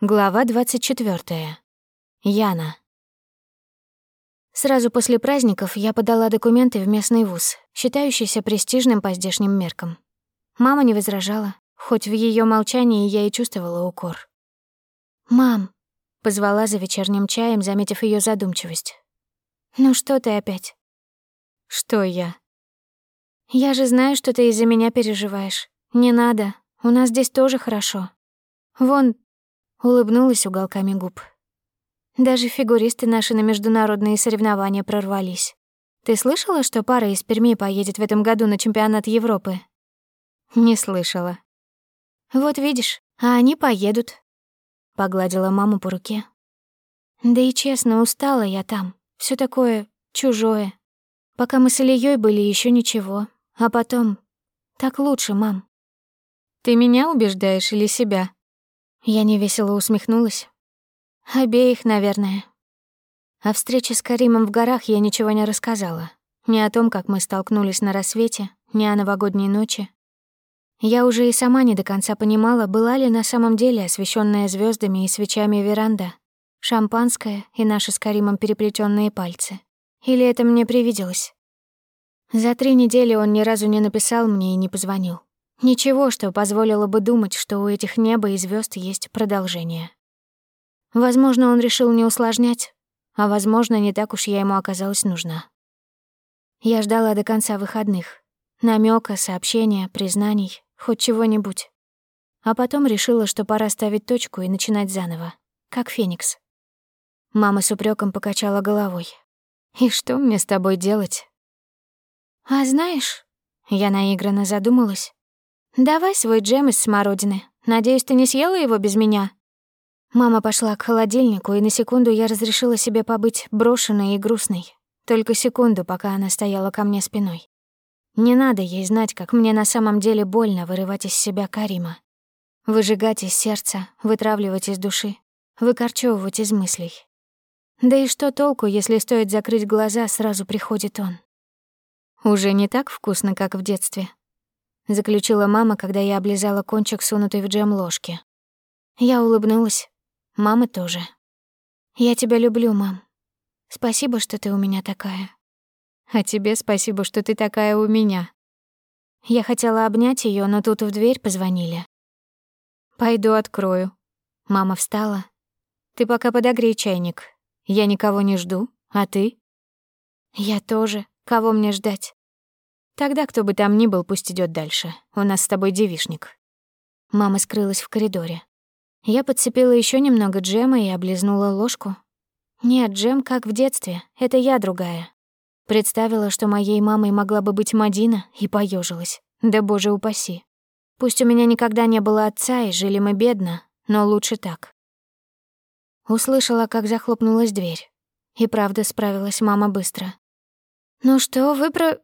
Глава 24. Яна. Сразу после праздников я подала документы в местный вуз, считающийся престижным по здешним меркам. Мама не возражала, хоть в ее молчании я и чувствовала укор. «Мам», — позвала за вечерним чаем, заметив ее задумчивость. «Ну что ты опять?» «Что я?» «Я же знаю, что ты из-за меня переживаешь. Не надо, у нас здесь тоже хорошо. Вон, Улыбнулась уголками губ. Даже фигуристы наши на международные соревнования прорвались. Ты слышала, что пара из Перми поедет в этом году на чемпионат Европы? Не слышала. Вот видишь, а они поедут. Погладила маму по руке. Да и честно, устала я там. Все такое чужое. Пока мы с Ильей были, еще ничего. А потом... Так лучше, мам. Ты меня убеждаешь или себя? Я невесело усмехнулась. Обеих, наверное. О встрече с Каримом в горах я ничего не рассказала. Ни о том, как мы столкнулись на рассвете, ни о новогодней ночи. Я уже и сама не до конца понимала, была ли на самом деле освещенная звездами и свечами веранда, шампанское и наши с Каримом переплетенные пальцы. Или это мне привиделось? За три недели он ни разу не написал мне и не позвонил. Ничего, что позволило бы думать, что у этих неба и звезд есть продолжение. Возможно, он решил не усложнять, а, возможно, не так уж я ему оказалась нужна. Я ждала до конца выходных. намека, сообщения, признаний, хоть чего-нибудь. А потом решила, что пора ставить точку и начинать заново, как Феникс. Мама с упреком покачала головой. «И что мне с тобой делать?» «А знаешь...» Я наигранно задумалась, «Давай свой джем из смородины. Надеюсь, ты не съела его без меня?» Мама пошла к холодильнику, и на секунду я разрешила себе побыть брошенной и грустной. Только секунду, пока она стояла ко мне спиной. Не надо ей знать, как мне на самом деле больно вырывать из себя Карима. Выжигать из сердца, вытравливать из души, выкорчевывать из мыслей. Да и что толку, если стоит закрыть глаза, сразу приходит он. Уже не так вкусно, как в детстве, заключила мама, когда я облизала кончик сунутой в джем ложки. Я улыбнулась. Мама тоже. Я тебя люблю, мам. Спасибо, что ты у меня такая. А тебе спасибо, что ты такая у меня. Я хотела обнять ее, но тут в дверь позвонили. Пойду открою. Мама встала. Ты пока подогрей чайник. Я никого не жду, а ты? Я тоже. Кого мне ждать? Тогда кто бы там ни был, пусть идет дальше. У нас с тобой девишник. Мама скрылась в коридоре. Я подцепила еще немного джема и облизнула ложку. Нет, джем как в детстве, это я другая. Представила, что моей мамой могла бы быть Мадина, и поежилась. Да боже упаси. Пусть у меня никогда не было отца, и жили мы бедно, но лучше так. Услышала, как захлопнулась дверь. И правда справилась мама быстро. «Ну что, вы про...»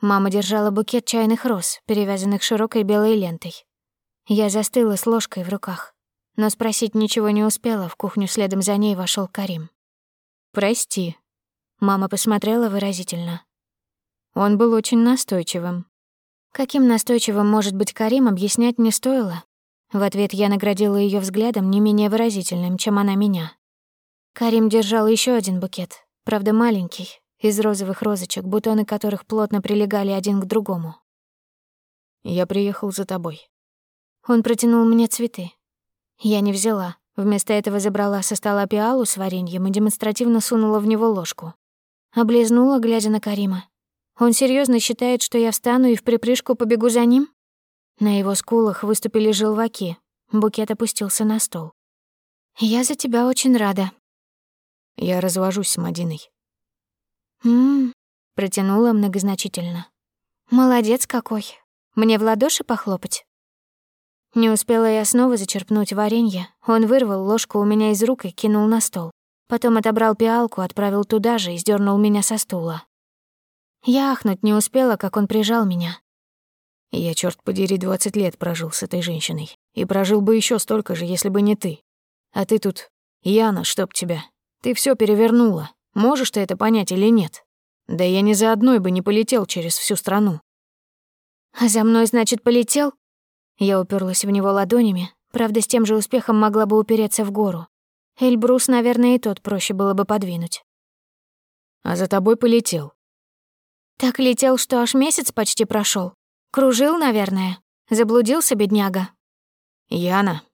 Мама держала букет чайных роз, перевязанных широкой белой лентой. Я застыла с ложкой в руках, но спросить ничего не успела, в кухню следом за ней вошел Карим. «Прости», — мама посмотрела выразительно. Он был очень настойчивым. Каким настойчивым может быть Карим, объяснять не стоило. В ответ я наградила ее взглядом не менее выразительным, чем она меня. Карим держал еще один букет, правда маленький, из розовых розочек, бутоны которых плотно прилегали один к другому. «Я приехал за тобой». Он протянул мне цветы. Я не взяла. Вместо этого забрала со стола пиалу с вареньем и демонстративно сунула в него ложку. Облизнула, глядя на Карима. Он серьезно считает, что я встану и в припрыжку побегу за ним? На его скулах выступили желваки. Букет опустился на стол. «Я за тебя очень рада». «Я развожусь с Мадиной». «М-м-м», протянула многозначительно. «Молодец какой. Мне в ладоши похлопать?» Не успела я снова зачерпнуть варенье. Он вырвал ложку у меня из рук и кинул на стол. Потом отобрал пиалку, отправил туда же и сдернул меня со стула. Я ахнуть не успела, как он прижал меня. Я, черт подери, двадцать лет прожил с этой женщиной. И прожил бы еще столько же, если бы не ты. А ты тут... Яна, чтоб тебя. Ты все перевернула. Можешь ты это понять или нет? Да я ни за одной бы не полетел через всю страну. А за мной, значит, полетел? Я уперлась в него ладонями, Правда, с тем же успехом могла бы упереться в гору. Эльбрус, наверное, и тот проще было бы подвинуть. А за тобой полетел. Так летел, что аж месяц почти прошел. Кружил, наверное. Заблудился, бедняга. Яна.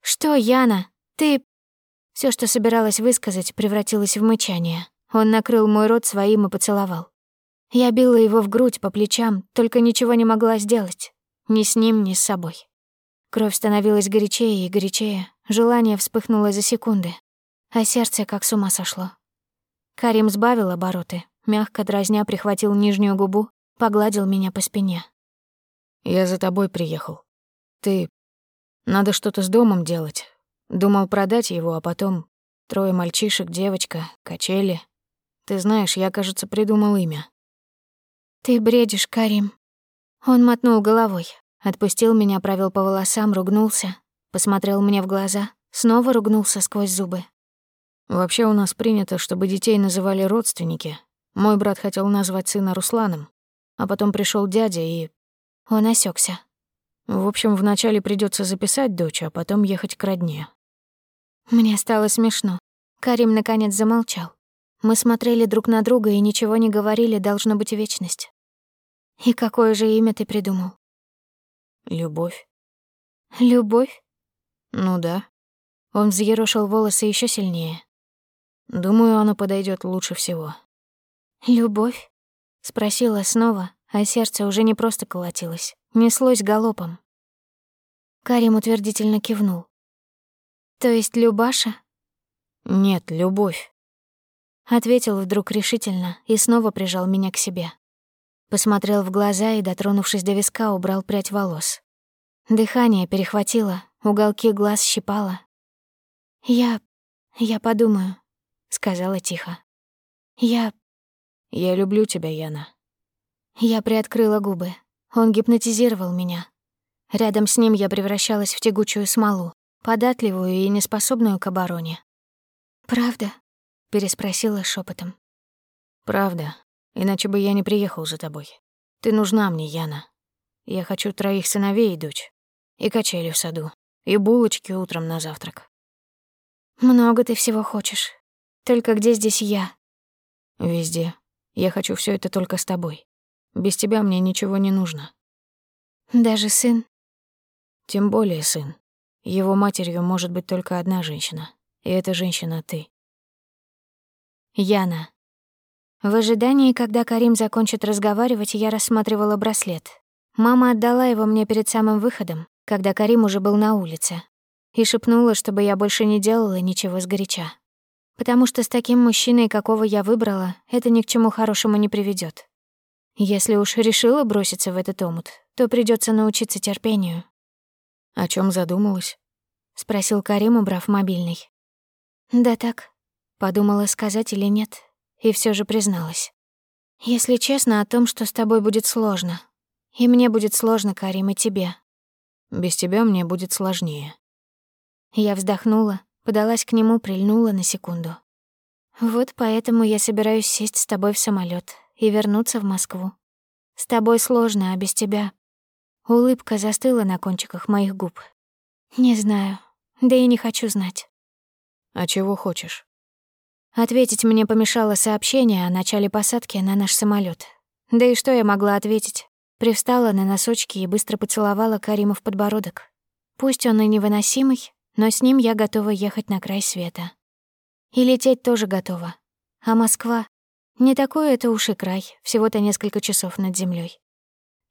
Что, Яна? Ты... Все, что собиралась высказать, превратилось в мычание. Он накрыл мой рот своим и поцеловал. Я била его в грудь по плечам, только ничего не могла сделать. Ни с ним, ни с собой. Кровь становилась горячее и горячее, желание вспыхнуло за секунды, а сердце как с ума сошло. Карим сбавил обороты, мягко дразня прихватил нижнюю губу, погладил меня по спине. «Я за тобой приехал. Ты... Надо что-то с домом делать. Думал продать его, а потом... Трое мальчишек, девочка, качели. Ты знаешь, я, кажется, придумал имя. «Ты бредишь, Карим». Он мотнул головой, отпустил меня, провел по волосам, ругнулся, посмотрел мне в глаза, снова ругнулся сквозь зубы. «Вообще у нас принято, чтобы детей называли родственники. Мой брат хотел назвать сына Русланом, а потом пришел дядя и...» Он осекся. «В общем, вначале придется записать дочь, а потом ехать к родне». Мне стало смешно. Карим наконец замолчал. Мы смотрели друг на друга и ничего не говорили, должно быть вечность. И какое же имя ты придумал? Любовь. Любовь? Ну да. Он взъерошил волосы еще сильнее. Думаю, оно подойдет лучше всего. Любовь? Спросила снова, а сердце уже не просто колотилось, неслось галопом. Карим утвердительно кивнул. То есть Любаша? Нет, любовь ответил вдруг решительно и снова прижал меня к себе. Посмотрел в глаза и, дотронувшись до виска, убрал прядь волос. Дыхание перехватило, уголки глаз щипало. «Я... я подумаю», — сказала тихо. «Я...» «Я люблю тебя, Яна». Я приоткрыла губы. Он гипнотизировал меня. Рядом с ним я превращалась в тягучую смолу, податливую и неспособную к обороне. «Правда?» переспросила шепотом. Правда, иначе бы я не приехал за тобой. Ты нужна мне, Яна. Я хочу троих сыновей и дочь. И качели в саду. И булочки утром на завтрак. Много ты всего хочешь. Только где здесь я? Везде. Я хочу все это только с тобой. Без тебя мне ничего не нужно. Даже сын? Тем более сын. Его матерью может быть только одна женщина. И эта женщина — ты. Яна. В ожидании, когда Карим закончит разговаривать, я рассматривала браслет. Мама отдала его мне перед самым выходом, когда Карим уже был на улице, и шепнула, чтобы я больше не делала ничего сгоряча. Потому что с таким мужчиной, какого я выбрала, это ни к чему хорошему не приведет. Если уж решила броситься в этот омут, то придется научиться терпению. «О чем задумалась?» — спросил Карим, убрав мобильный. «Да так, Подумала, сказать или нет, и все же призналась. Если честно, о том, что с тобой будет сложно. И мне будет сложно, Карим, и тебе. Без тебя мне будет сложнее. Я вздохнула, подалась к нему, прильнула на секунду. Вот поэтому я собираюсь сесть с тобой в самолет и вернуться в Москву. С тобой сложно, а без тебя... Улыбка застыла на кончиках моих губ. Не знаю, да и не хочу знать. А чего хочешь? Ответить мне помешало сообщение о начале посадки на наш самолет. Да и что я могла ответить? Привстала на носочки и быстро поцеловала Карима в подбородок. Пусть он и невыносимый, но с ним я готова ехать на край света. И лететь тоже готова. А Москва? Не такой это уж и край, всего-то несколько часов над землей.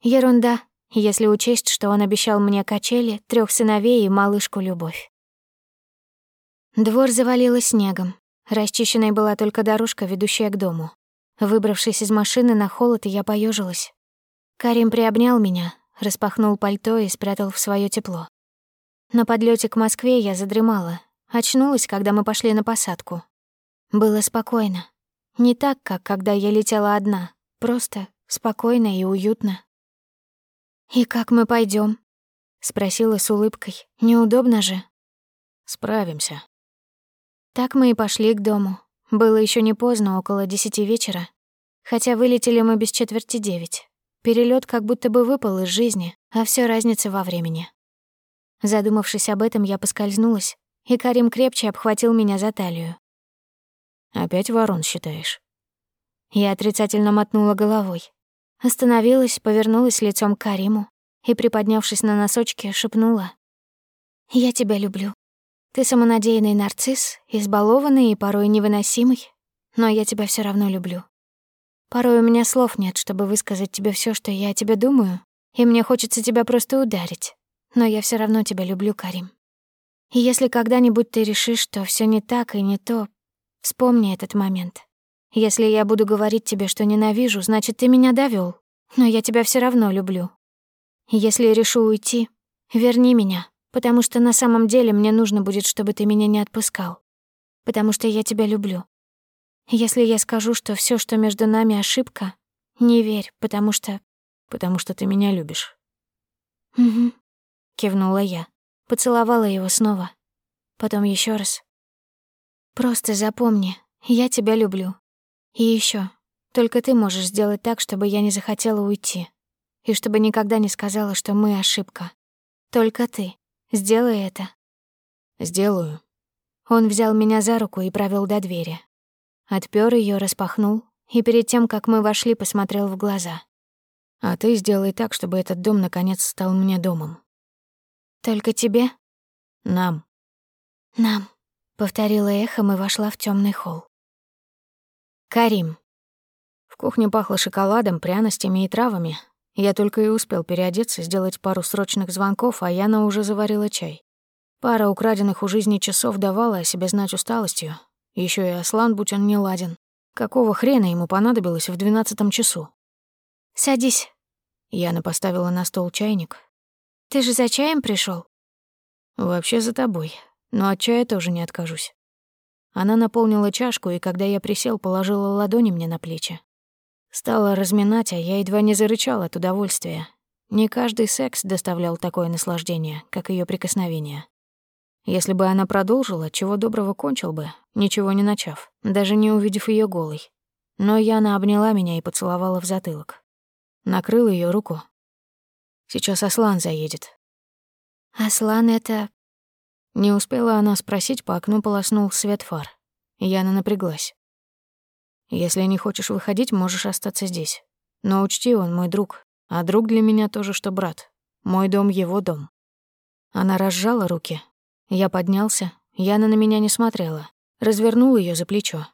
Ерунда, если учесть, что он обещал мне качели, трех сыновей и малышку Любовь. Двор завалило снегом, Расчищенной была только дорожка, ведущая к дому. Выбравшись из машины на холод, я поежилась. Карим приобнял меня, распахнул пальто и спрятал в свое тепло. На подлете к Москве я задремала, очнулась, когда мы пошли на посадку. Было спокойно. Не так, как когда я летела одна, просто спокойно и уютно. «И как мы пойдем? спросила с улыбкой. «Неудобно же?» «Справимся», так мы и пошли к дому. Было еще не поздно, около десяти вечера. Хотя вылетели мы без четверти девять. Перелет как будто бы выпал из жизни, а все разница во времени. Задумавшись об этом, я поскользнулась, и Карим крепче обхватил меня за талию. «Опять ворон считаешь?» Я отрицательно мотнула головой. Остановилась, повернулась лицом к Кариму и, приподнявшись на носочки, шепнула. «Я тебя люблю. Ты самонадеянный нарцисс, избалованный и порой невыносимый, но я тебя все равно люблю. Порой у меня слов нет, чтобы высказать тебе все, что я о тебе думаю, и мне хочется тебя просто ударить. Но я все равно тебя люблю, Карим. И если когда-нибудь ты решишь, что все не так и не то, вспомни этот момент. Если я буду говорить тебе, что ненавижу, значит, ты меня довел, но я тебя все равно люблю. Если решу уйти, верни меня, потому что на самом деле мне нужно будет, чтобы ты меня не отпускал. Потому что я тебя люблю. Если я скажу, что все, что между нами ошибка, не верь, потому что... Потому что ты меня любишь. Угу. Кивнула я. Поцеловала его снова. Потом еще раз. Просто запомни, я тебя люблю. И еще, только ты можешь сделать так, чтобы я не захотела уйти. И чтобы никогда не сказала, что мы ошибка. Только ты. Сделай это. Сделаю. Он взял меня за руку и провел до двери. Отпёр ее, распахнул, и перед тем, как мы вошли, посмотрел в глаза. «А ты сделай так, чтобы этот дом наконец стал мне домом». «Только тебе?» «Нам». «Нам», — повторила эхом и вошла в темный холл. Карим. В кухне пахло шоколадом, пряностями и травами. Я только и успел переодеться, сделать пару срочных звонков, а Яна уже заварила чай. Пара украденных у жизни часов давала о себе знать усталостью, еще и Аслан, будь он не ладен. Какого хрена ему понадобилось в двенадцатом часу? «Садись». Яна поставила на стол чайник. «Ты же за чаем пришел? «Вообще за тобой, но от чая тоже не откажусь». Она наполнила чашку, и когда я присел, положила ладони мне на плечи. Стала разминать, а я едва не зарычал от удовольствия. Не каждый секс доставлял такое наслаждение, как ее прикосновение. Если бы она продолжила, чего доброго кончил бы, ничего не начав, даже не увидев ее голой. Но Яна обняла меня и поцеловала в затылок. Накрыл ее руку. Сейчас Аслан заедет. Аслан это... Не успела она спросить, по окну полоснул свет фар. Яна напряглась. Если не хочешь выходить, можешь остаться здесь. Но учти, он мой друг, а друг для меня тоже, что брат. Мой дом — его дом. Она разжала руки, я поднялся, Яна на меня не смотрела, развернул ее за плечо.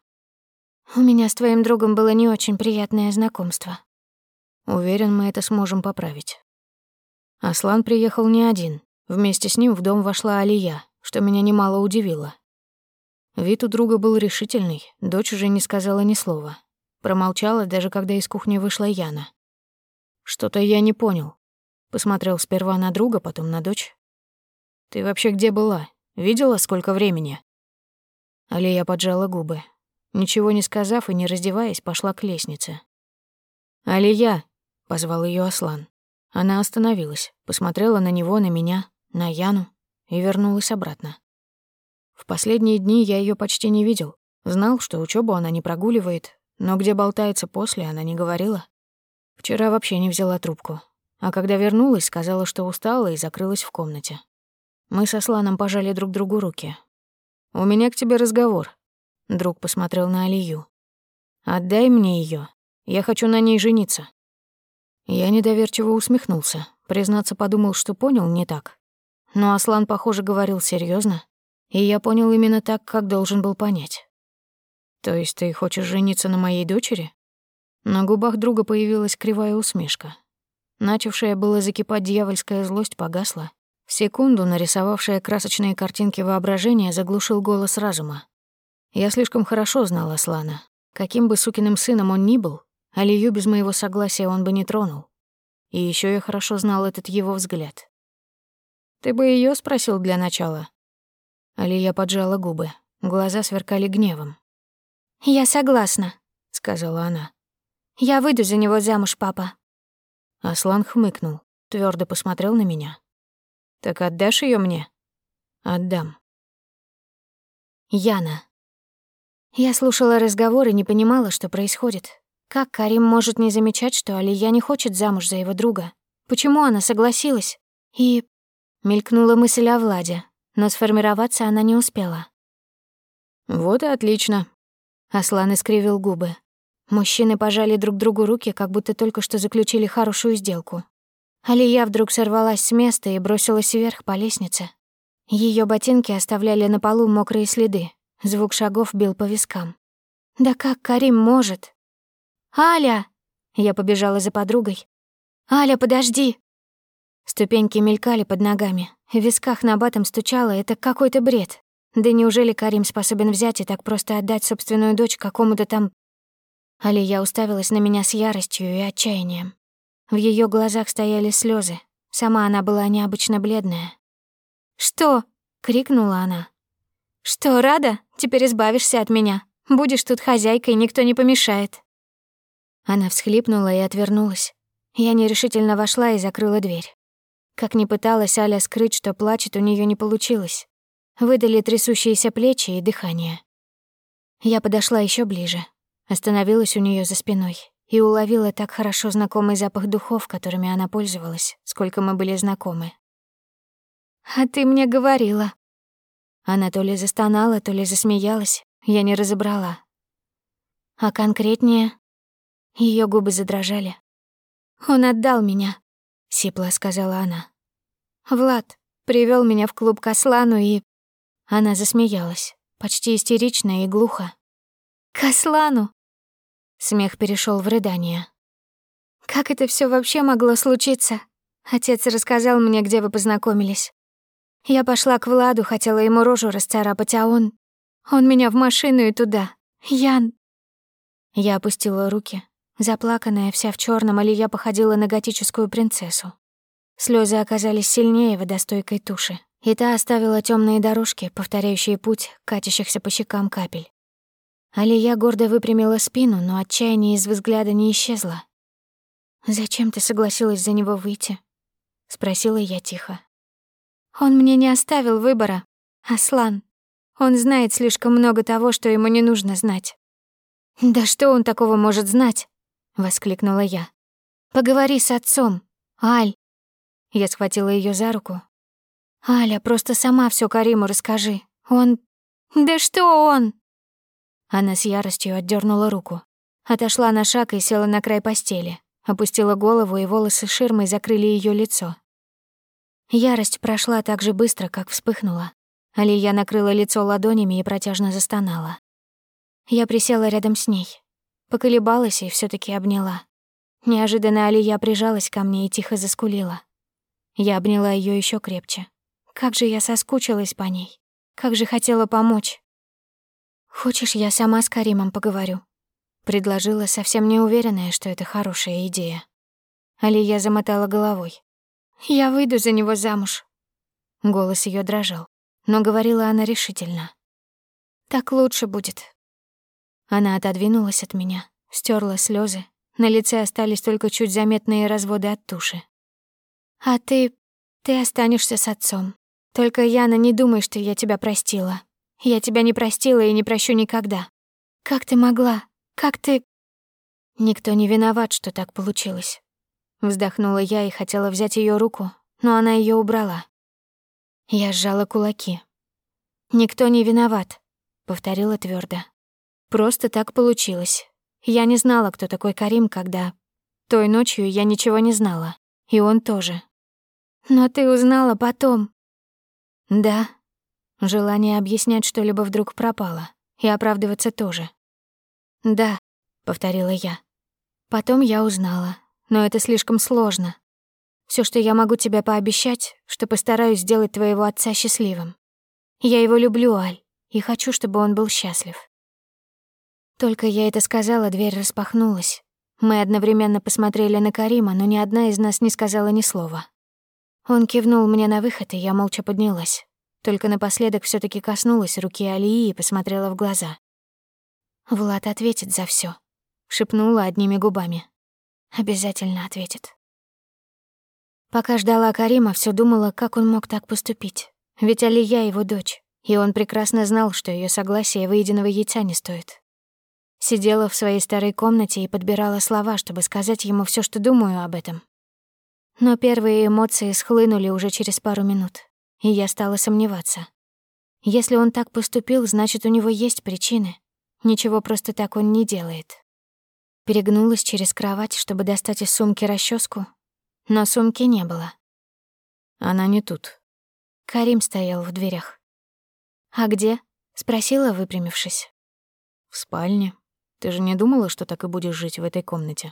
«У меня с твоим другом было не очень приятное знакомство». Уверен, мы это сможем поправить. Аслан приехал не один. Вместе с ним в дом вошла Алия, что меня немало удивило. Вид у друга был решительный, дочь уже не сказала ни слова. Промолчала, даже когда из кухни вышла Яна. Что-то я не понял. Посмотрел сперва на друга, потом на дочь. Ты вообще где была? Видела, сколько времени?» Алия поджала губы. Ничего не сказав и не раздеваясь, пошла к лестнице. «Алия!» — позвал ее Аслан. Она остановилась, посмотрела на него, на меня, на Яну и вернулась обратно. В последние дни я ее почти не видел. Знал, что учебу она не прогуливает, но где болтается после, она не говорила. Вчера вообще не взяла трубку. А когда вернулась, сказала, что устала и закрылась в комнате. Мы со Сланом пожали друг другу руки. «У меня к тебе разговор», — друг посмотрел на Алию. «Отдай мне ее. Я хочу на ней жениться». Я недоверчиво усмехнулся. Признаться, подумал, что понял не так. Но Аслан, похоже, говорил серьезно, и я понял именно так, как должен был понять. «То есть ты хочешь жениться на моей дочери?» На губах друга появилась кривая усмешка. Начавшая было закипать дьявольская злость погасла, в секунду нарисовавшая красочные картинки воображения заглушил голос разума. Я слишком хорошо знал Аслана. Каким бы сукиным сыном он ни был, Алию без моего согласия он бы не тронул. И еще я хорошо знал этот его взгляд. «Ты бы ее спросил для начала?» Алия поджала губы, глаза сверкали гневом. «Я согласна», — сказала она. «Я выйду за него замуж, папа». Аслан хмыкнул, твердо посмотрел на меня. Так отдашь ее мне? Отдам. Яна. Я слушала разговор и не понимала, что происходит. Как Карим может не замечать, что Алия не хочет замуж за его друга? Почему она согласилась? И... Мелькнула мысль о Владе, но сформироваться она не успела. «Вот и отлично», — Аслан искривил губы. Мужчины пожали друг другу руки, как будто только что заключили хорошую сделку. Алия вдруг сорвалась с места и бросилась вверх по лестнице. Ее ботинки оставляли на полу мокрые следы. Звук шагов бил по вискам. «Да как Карим может?» «Аля!» Я побежала за подругой. «Аля, подожди!» Ступеньки мелькали под ногами. В висках на батом стучало. Это какой-то бред. Да неужели Карим способен взять и так просто отдать собственную дочь какому-то там... Алия уставилась на меня с яростью и отчаянием. В ее глазах стояли слезы. Сама она была необычно бледная. «Что?» — крикнула она. «Что, рада? Теперь избавишься от меня. Будешь тут хозяйкой, никто не помешает». Она всхлипнула и отвернулась. Я нерешительно вошла и закрыла дверь. Как ни пыталась Аля скрыть, что плачет, у нее не получилось. Выдали трясущиеся плечи и дыхание. Я подошла еще ближе, остановилась у нее за спиной и уловила так хорошо знакомый запах духов, которыми она пользовалась, сколько мы были знакомы. «А ты мне говорила». Она то ли застонала, то ли засмеялась, я не разобрала. А конкретнее... Ее губы задрожали. «Он отдал меня», — сипло сказала она. «Влад привел меня в клуб к Аслану и...» Она засмеялась, почти истерично и глухо. «К Аслану!» Смех перешел в рыдание. «Как это все вообще могло случиться?» Отец рассказал мне, где вы познакомились. Я пошла к Владу, хотела ему рожу расцарапать, а он... Он меня в машину и туда. Ян. Я опустила руки. Заплаканная, вся в черном, Алия походила на готическую принцессу. Слезы оказались сильнее водостойкой туши, и та оставила темные дорожки, повторяющие путь катящихся по щекам капель. Алия гордо выпрямила спину, но отчаяние из взгляда не исчезло. «Зачем ты согласилась за него выйти?» — спросила я тихо. «Он мне не оставил выбора, Аслан. Он знает слишком много того, что ему не нужно знать». «Да что он такого может знать?» — воскликнула я. «Поговори с отцом, Аль». Я схватила ее за руку. «Аля, просто сама все Кариму расскажи. Он...» «Да что он?» Она с яростью отдернула руку. Отошла на шаг и села на край постели. Опустила голову, и волосы ширмой закрыли ее лицо. Ярость прошла так же быстро, как вспыхнула. Алия накрыла лицо ладонями и протяжно застонала. Я присела рядом с ней. Поколебалась и все таки обняла. Неожиданно Алия прижалась ко мне и тихо заскулила. Я обняла ее еще крепче. Как же я соскучилась по ней. Как же хотела помочь. «Хочешь, я сама с Каримом поговорю?» Предложила, совсем не уверенная, что это хорошая идея. Алия замотала головой. «Я выйду за него замуж». Голос ее дрожал, но говорила она решительно. «Так лучше будет». Она отодвинулась от меня, стерла слезы. На лице остались только чуть заметные разводы от туши. «А ты... ты останешься с отцом. Только, Яна, не думай, что я тебя простила. Я тебя не простила и не прощу никогда. Как ты могла? Как ты...» «Никто не виноват, что так получилось». Вздохнула я и хотела взять ее руку, но она ее убрала. Я сжала кулаки. «Никто не виноват», — повторила твердо. «Просто так получилось. Я не знала, кто такой Карим, когда... Той ночью я ничего не знала. И он тоже. Но ты узнала потом». «Да, Желание объяснять что-либо вдруг пропало, и оправдываться тоже. «Да», — повторила я. Потом я узнала, но это слишком сложно. Все, что я могу тебе пообещать, что постараюсь сделать твоего отца счастливым. Я его люблю, Аль, и хочу, чтобы он был счастлив. Только я это сказала, дверь распахнулась. Мы одновременно посмотрели на Карима, но ни одна из нас не сказала ни слова. Он кивнул мне на выход, и я молча поднялась. Только напоследок все таки коснулась руки Алии и посмотрела в глаза. «Влад ответит за все, шепнула одними губами. «Обязательно ответит». Пока ждала Карима, все думала, как он мог так поступить. Ведь Алия его дочь, и он прекрасно знал, что ее согласие выеденного яйца не стоит. Сидела в своей старой комнате и подбирала слова, чтобы сказать ему все, что думаю об этом. Но первые эмоции схлынули уже через пару минут, и я стала сомневаться. Если он так поступил, значит, у него есть причины. Ничего просто так он не делает. Перегнулась через кровать, чтобы достать из сумки расческу, но сумки не было. Она не тут. Карим стоял в дверях. «А где?» — спросила, выпрямившись. «В спальне. Ты же не думала, что так и будешь жить в этой комнате?»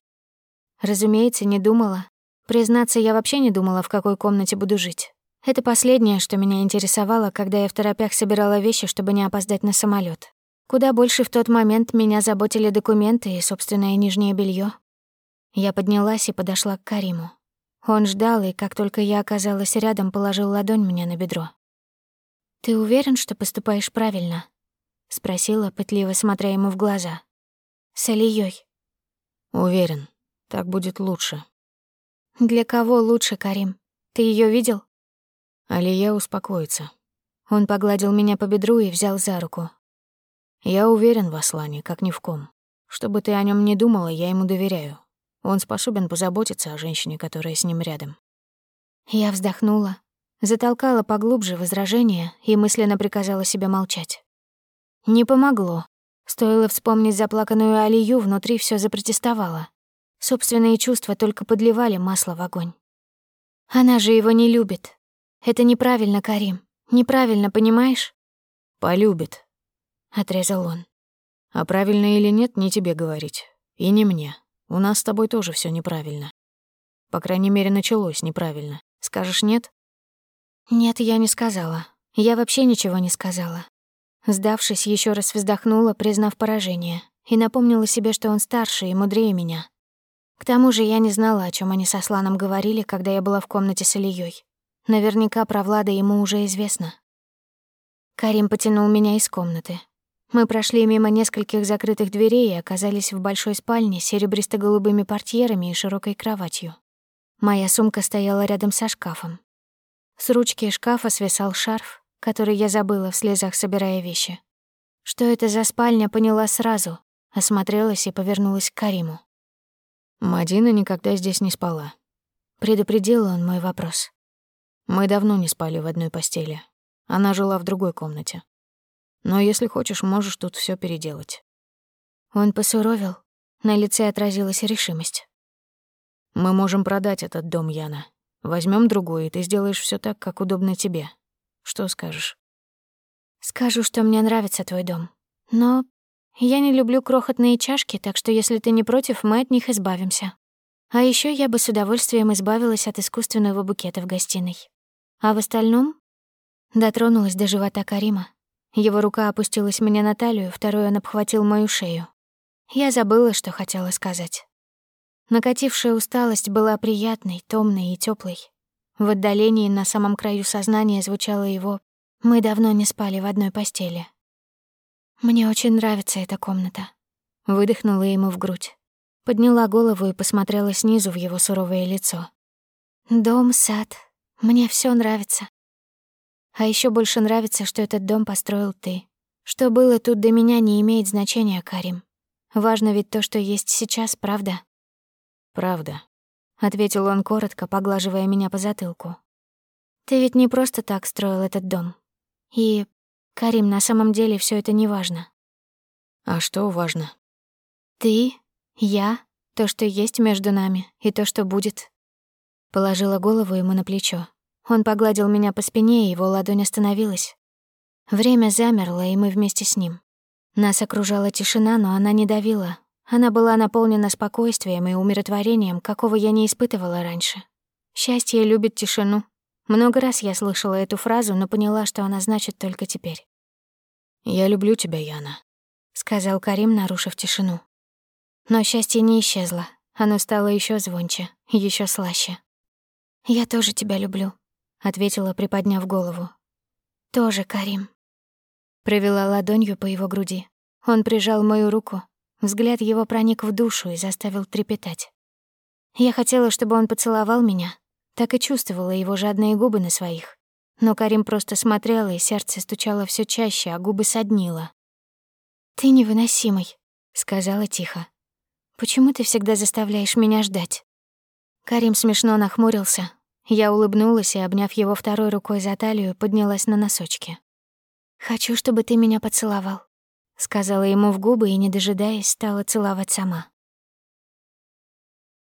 Разумеется, не думала. Признаться, я вообще не думала, в какой комнате буду жить. Это последнее, что меня интересовало, когда я в торопях собирала вещи, чтобы не опоздать на самолет. Куда больше в тот момент меня заботили документы и собственное нижнее белье. Я поднялась и подошла к Кариму. Он ждал, и как только я оказалась рядом, положил ладонь мне на бедро. «Ты уверен, что поступаешь правильно?» — спросила, пытливо смотря ему в глаза. «С Алией. «Уверен. Так будет лучше». «Для кого лучше, Карим? Ты ее видел?» Алия успокоится. Он погладил меня по бедру и взял за руку. «Я уверен в Аслане, как ни в ком. Что бы ты о нем ни думала, я ему доверяю. Он способен позаботиться о женщине, которая с ним рядом». Я вздохнула, Затолкала поглубже возражение и мысленно приказала себе молчать. Не помогло. Стоило вспомнить заплаканную Алию, внутри все запротестовало. Собственные чувства только подливали масло в огонь. Она же его не любит. Это неправильно, Карим. Неправильно, понимаешь? Полюбит, отрезал он. А правильно или нет, не тебе говорить. И не мне. У нас с тобой тоже все неправильно. По крайней мере, началось неправильно. Скажешь нет? Нет, я не сказала. Я вообще ничего не сказала. Сдавшись, еще раз вздохнула, признав поражение, и напомнила себе, что он старше и мудрее меня. К тому же я не знала, о чем они со Сланом говорили, когда я была в комнате с Ильей. Наверняка про Влада ему уже известно. Карим потянул меня из комнаты. Мы прошли мимо нескольких закрытых дверей и оказались в большой спальне с серебристо-голубыми портьерами и широкой кроватью. Моя сумка стояла рядом со шкафом, с ручки шкафа свисал шарф, который я забыла в слезах, собирая вещи. Что это за спальня, поняла сразу, осмотрелась и повернулась к Кариму. «Мадина никогда здесь не спала», — предупредил он мой вопрос. «Мы давно не спали в одной постели. Она жила в другой комнате. Но если хочешь, можешь тут все переделать». Он посуровил, на лице отразилась решимость. «Мы можем продать этот дом, Яна. Возьмем другой, и ты сделаешь все так, как удобно тебе. Что скажешь? Скажу, что мне нравится твой дом. Но я не люблю крохотные чашки, так что если ты не против, мы от них избавимся. А еще я бы с удовольствием избавилась от искусственного букета в гостиной. А в остальном дотронулась до живота Карима. Его рука опустилась мне на талию, второй он обхватил мою шею. Я забыла, что хотела сказать. Накатившая усталость была приятной, томной и теплой. В отдалении на самом краю сознания звучало его «Мы давно не спали в одной постели». «Мне очень нравится эта комната», — выдохнула ему в грудь. Подняла голову и посмотрела снизу в его суровое лицо. «Дом, сад. Мне все нравится. А еще больше нравится, что этот дом построил ты. Что было тут до меня, не имеет значения, Карим. Важно ведь то, что есть сейчас, правда?» «Правда», — ответил он коротко, поглаживая меня по затылку. «Ты ведь не просто так строил этот дом. И, Карим, на самом деле все это не важно». «А что важно?» «Ты, я, то, что есть между нами, и то, что будет». Положила голову ему на плечо. Он погладил меня по спине, и его ладонь остановилась. Время замерло, и мы вместе с ним. Нас окружала тишина, но она не давила, она была наполнена спокойствием и умиротворением, какого я не испытывала раньше. Счастье любит тишину. Много раз я слышала эту фразу, но поняла, что она значит только теперь. «Я люблю тебя, Яна», — сказал Карим, нарушив тишину. Но счастье не исчезло. Оно стало еще звонче, еще слаще. «Я тоже тебя люблю», — ответила, приподняв голову. «Тоже, Карим». Провела ладонью по его груди. Он прижал мою руку, Взгляд его проник в душу и заставил трепетать. Я хотела, чтобы он поцеловал меня, так и чувствовала его жадные губы на своих. Но Карим просто смотрел, и сердце стучало все чаще, а губы соднило. «Ты невыносимый», — сказала тихо. «Почему ты всегда заставляешь меня ждать?» Карим смешно нахмурился. Я улыбнулась и, обняв его второй рукой за талию, поднялась на носочки. «Хочу, чтобы ты меня поцеловал», — сказала ему в губы и, не дожидаясь, стала целовать сама.